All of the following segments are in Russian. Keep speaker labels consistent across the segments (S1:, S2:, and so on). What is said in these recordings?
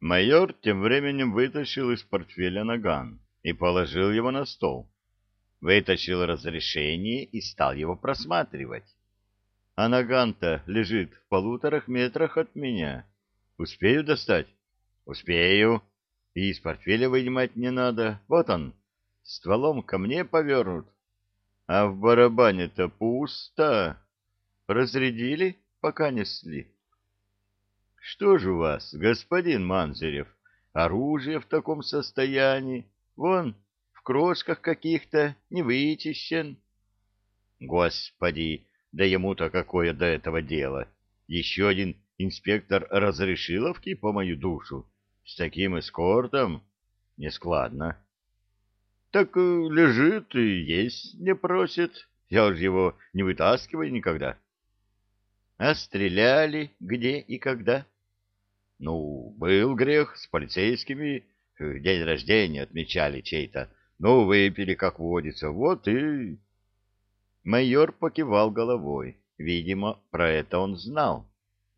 S1: Майор тем временем вытащил из портфеля наган и положил его на стол. Вытащил разрешение и стал его просматривать. А наган-то лежит в полуторах метрах от меня. Успею достать? Успею. И из портфеля вынимать не надо. Вот он, стволом ко мне повернут. А в барабане-то пусто. Разрядили, пока несли. Что же у вас, господин Манзарев, оружие в таком состоянии? Вон, в крошках каких-то, не вычищен. Господи, да ему-то какое до этого дело? Еще один инспектор Разрешиловки по мою душу? С таким эскортом? Нескладно. Так э, лежит и есть не просит. Я же его не вытаскиваю никогда. А стреляли где и когда? Ну, был грех, с полицейскими э, день рождения отмечали чей-то. Ну, выпили, как водится, вот и... Майор покивал головой. Видимо, про это он знал.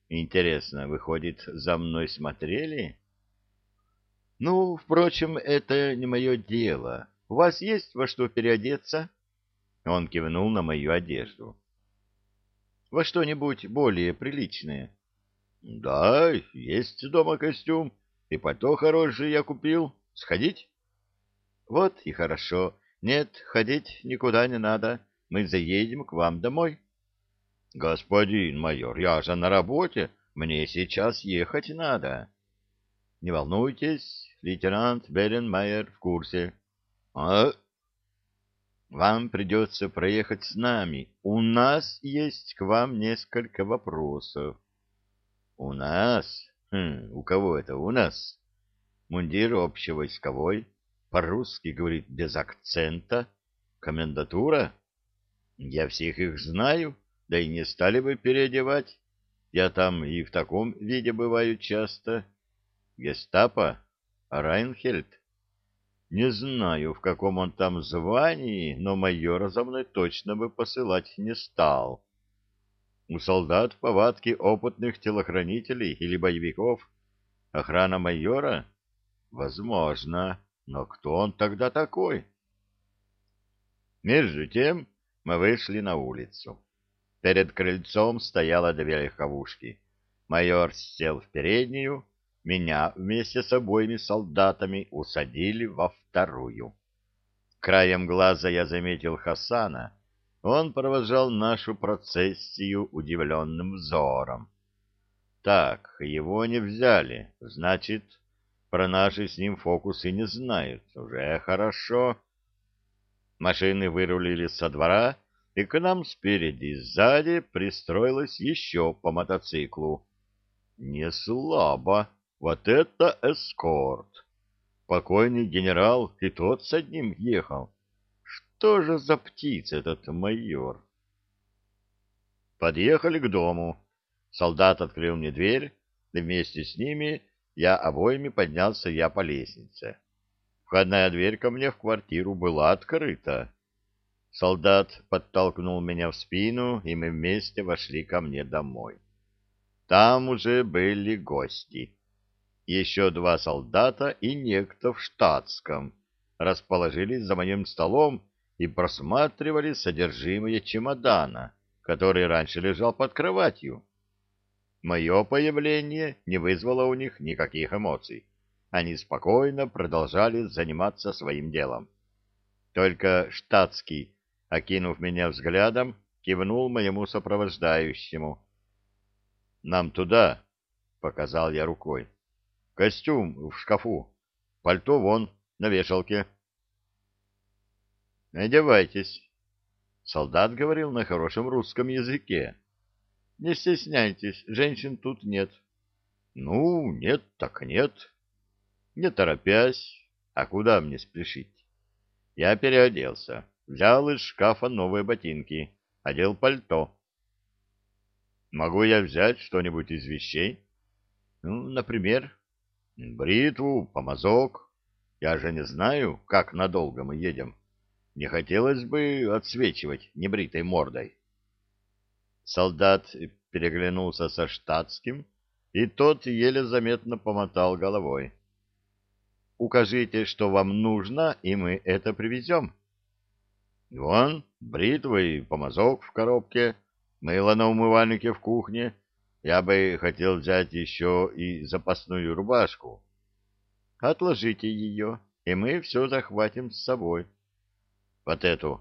S1: Интересно, выходит, за мной смотрели? Ну, впрочем, это не мое дело. У вас есть во что переодеться? Он кивнул на мою одежду. Во что-нибудь более приличное. Да, есть дома костюм, и пальто хорошее я купил. Сходить? Вот и хорошо. Нет, ходить никуда не надо. Мы заедем к вам домой. Господин майор, я же на работе. Мне сейчас ехать надо. Не волнуйтесь, лейтенант Беренмайер в курсе. А? Вам придется проехать с нами. У нас есть к вам несколько вопросов. У нас? Хм, у кого это у нас? Мундир общевойсковой, по-русски говорит без акцента. Комендатура? Я всех их знаю, да и не стали бы переодевать. Я там и в таком виде бываю часто. Гестапо? Райнхельд? Не знаю, в каком он там звании, но майора за мной точно бы посылать не стал. У солдат повадки опытных телохранителей или боевиков. Охрана майора? Возможно. Но кто он тогда такой? Между тем мы вышли на улицу. Перед крыльцом стояло две легковушки. Майор сел в переднюю, меня вместе с обоими солдатами усадили во вторую. Краем глаза я заметил Хасана — он провожал нашу процессию удивленным взором. Так, его не взяли, значит, про наши с ним фокусы не знают. Уже хорошо. Машины вырулили со двора, и к нам спереди и сзади пристроилось еще по мотоциклу. Не слабо. Вот это эскорт. Покойный генерал и тот с одним ехал. Что же за птица этот майор? Подъехали к дому. Солдат открыл мне дверь, и вместе с ними я обоими поднялся я по лестнице. Входная дверь ко мне в квартиру была открыта. Солдат подтолкнул меня в спину, и мы вместе вошли ко мне домой. Там уже были гости. Еще два солдата и некто в штатском расположились за моим столом и просматривали содержимое чемодана, который раньше лежал под кроватью. Мое появление не вызвало у них никаких эмоций. Они спокойно продолжали заниматься своим делом. Только штатский, окинув меня взглядом, кивнул моему сопровождающему. «Нам туда», — показал я рукой. «Костюм в шкафу, пальто вон, на вешалке». Одевайтесь. Солдат говорил на хорошем русском языке. Не стесняйтесь, женщин тут нет. Ну, нет, так нет. Не торопясь, а куда мне спешить? Я переоделся, взял из шкафа новые ботинки, одел пальто. Могу я взять что-нибудь из вещей? Ну, например, бритву, помазок. Я же не знаю, как надолго мы едем. Не хотелось бы отсвечивать небритой мордой. Солдат переглянулся со штатским, и тот еле заметно помотал головой. «Укажите, что вам нужно, и мы это привезем». «Вон, бритва и помазок в коробке, мыло на умывальнике в кухне. Я бы хотел взять еще и запасную рубашку». «Отложите ее, и мы все захватим с собой». «Вот эту».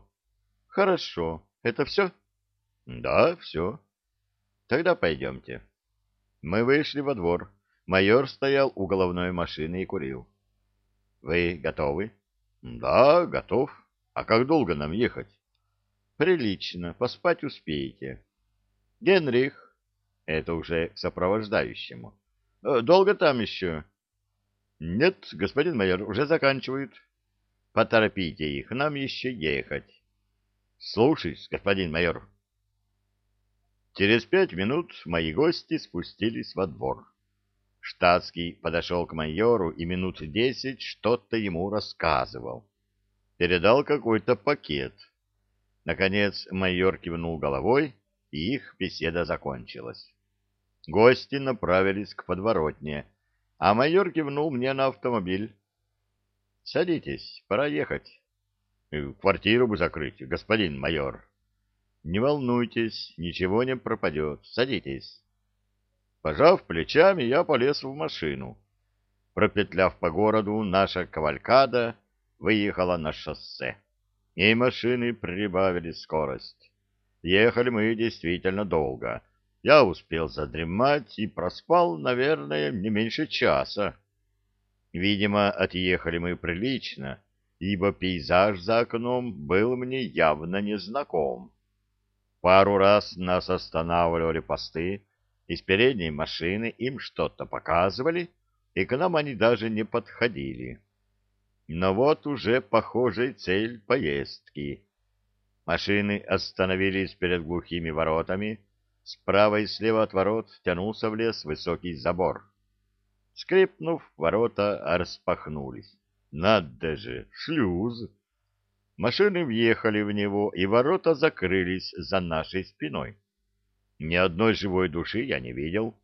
S1: «Хорошо. Это все?» «Да, все». «Тогда пойдемте». Мы вышли во двор. Майор стоял у головной машины и курил. — Вы готовы? — Да, готов. А как долго нам ехать? — Прилично. Поспать успеете. — Генрих. Это уже к сопровождающему. «Э, — Долго там еще? — Нет, господин майор, уже заканчивают. — Поторопите их, нам еще ехать. — Слушаюсь, господин майор. Через пять минут мои гости спустились во двор. Штатский подошел к майору и минут десять что-то ему рассказывал. Передал какой-то пакет. Наконец майор кивнул головой, и их беседа закончилась. Гости направились к подворотне, а майор кивнул мне на автомобиль. — Садитесь, пора ехать. — Квартиру бы закрыть, господин майор. Не волнуйтесь, ничего не пропадет. Садитесь. Пожав плечами, я полез в машину. Пропетляв по городу, наша кавалькада выехала на шоссе. И машины прибавили скорость. Ехали мы действительно долго. Я успел задремать и проспал, наверное, не меньше часа. Видимо, отъехали мы прилично, ибо пейзаж за окном был мне явно незнаком. Пару раз нас останавливали посты, из передней машины им что-то показывали, и к нам они даже не подходили. Но вот уже похожая цель поездки. Машины остановились перед глухими воротами, справа и слева от ворот тянулся в лес высокий забор. Скрипнув, ворота распахнулись. Надо же, шлюз! Машины въехали в него, и ворота закрылись за нашей спиной. Ни одной живой души я не видел.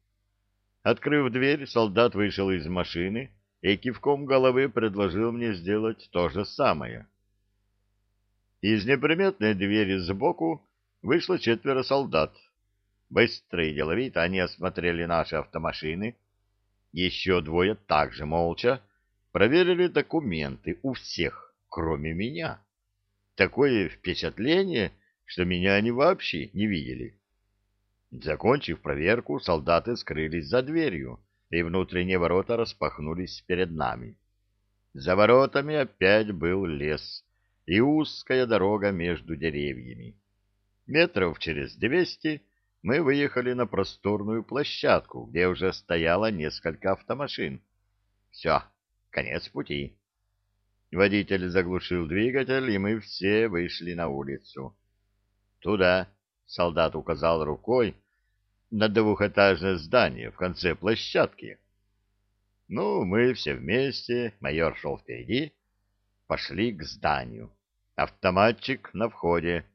S1: Открыв дверь, солдат вышел из машины и кивком головы предложил мне сделать то же самое. Из неприметной двери сбоку вышло четверо солдат. Быстро и деловито они осмотрели наши автомашины. Еще двое также молча проверили документы у всех, кроме меня такое впечатление, что меня они вообще не видели. Закончив проверку, солдаты скрылись за дверью, и внутренние ворота распахнулись перед нами. За воротами опять был лес и узкая дорога между деревьями. Метров через двести мы выехали на просторную площадку, где уже стояло несколько автомашин. Все, конец пути. Водитель заглушил двигатель, и мы все вышли на улицу. «Туда», — солдат указал рукой, на двухэтажное здание в конце площадки. Ну, мы все вместе, майор шел впереди, пошли к зданию. Автоматчик на входе.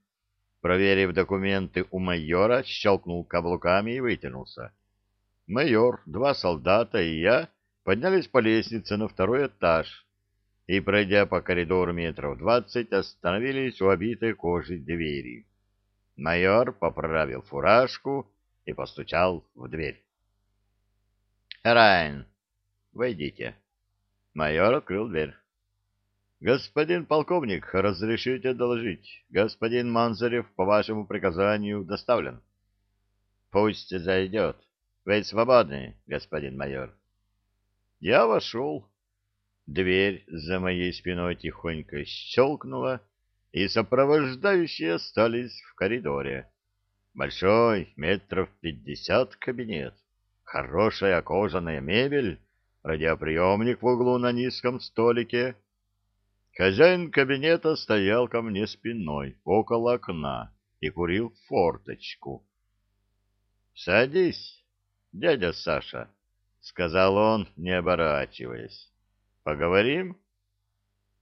S1: Проверив документы у майора, щелкнул каблуками и вытянулся. Майор, два солдата и я поднялись по лестнице на второй этаж и, пройдя по коридору метров двадцать, остановились у обитой кожи двери. Майор поправил фуражку и постучал в дверь. «Райн, войдите». Майор открыл дверь. «Господин полковник, разрешите доложить. Господин Манзарев по вашему приказанию доставлен». «Пусть зайдет. Вы свободны, господин майор». Я вошел. Дверь за моей спиной тихонько щелкнула, и сопровождающие остались в коридоре. Большой, метров пятьдесят кабинет, хорошая кожаная мебель, радиоприемник в углу на низком столике. Хозяин кабинета стоял ко мне спиной, около окна, и курил форточку. — Садись, дядя Саша, — сказал он, не оборачиваясь. Поговорим?